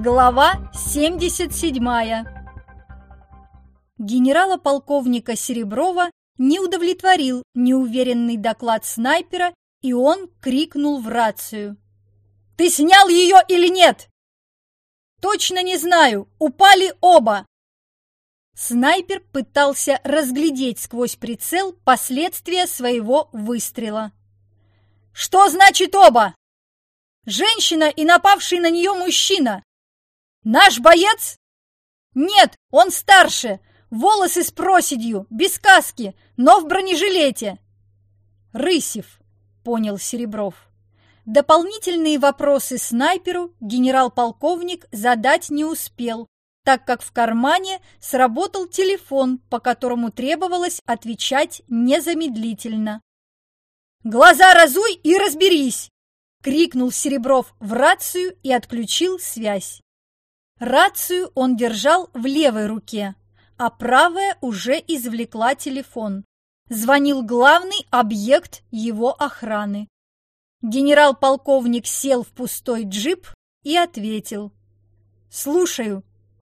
Глава 77 Генерала-полковника Сереброва не удовлетворил неуверенный доклад снайпера, и он крикнул в рацию. «Ты снял ее или нет?» «Точно не знаю, упали оба!» Снайпер пытался разглядеть сквозь прицел последствия своего выстрела. «Что значит оба?» «Женщина и напавший на нее мужчина!» «Наш боец?» «Нет, он старше, волосы с проседью, без каски, но в бронежилете!» «Рысев», — понял Серебров. Дополнительные вопросы снайперу генерал-полковник задать не успел, так как в кармане сработал телефон, по которому требовалось отвечать незамедлительно. «Глаза разуй и разберись!» — крикнул Серебров в рацию и отключил связь. Рацию он держал в левой руке, а правая уже извлекла телефон. Звонил главный объект его охраны. Генерал-полковник сел в пустой джип и ответил. «Слушаю».